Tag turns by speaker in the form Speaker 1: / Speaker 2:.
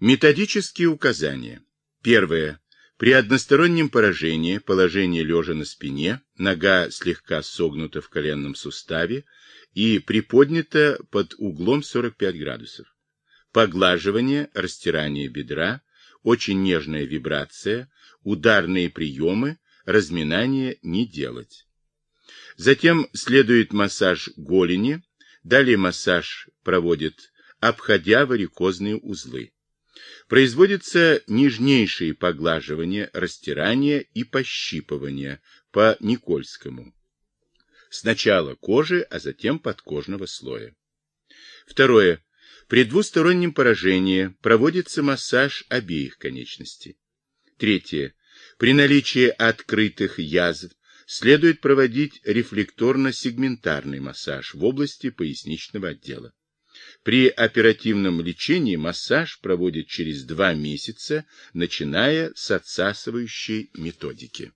Speaker 1: Методические указания. Первое. При одностороннем поражении положение лежа на спине, нога слегка согнута в коленном суставе и приподнята под углом 45 градусов. Поглаживание, растирание бедра, очень нежная вибрация, ударные приемы, разминание не делать. Затем следует массаж голени, далее массаж проводит, обходя варикозные узлы. Производится нежнейшие поглаживания, растирания и пощипывания по Никольскому. Сначала кожи, а затем подкожного слоя. Второе. При двустороннем поражении проводится массаж обеих конечностей. Третье. При наличии открытых язв следует проводить рефлекторно-сегментарный массаж в области поясничного отдела. При оперативном лечении массаж проводят через два месяца, начиная с отсасывающей методики.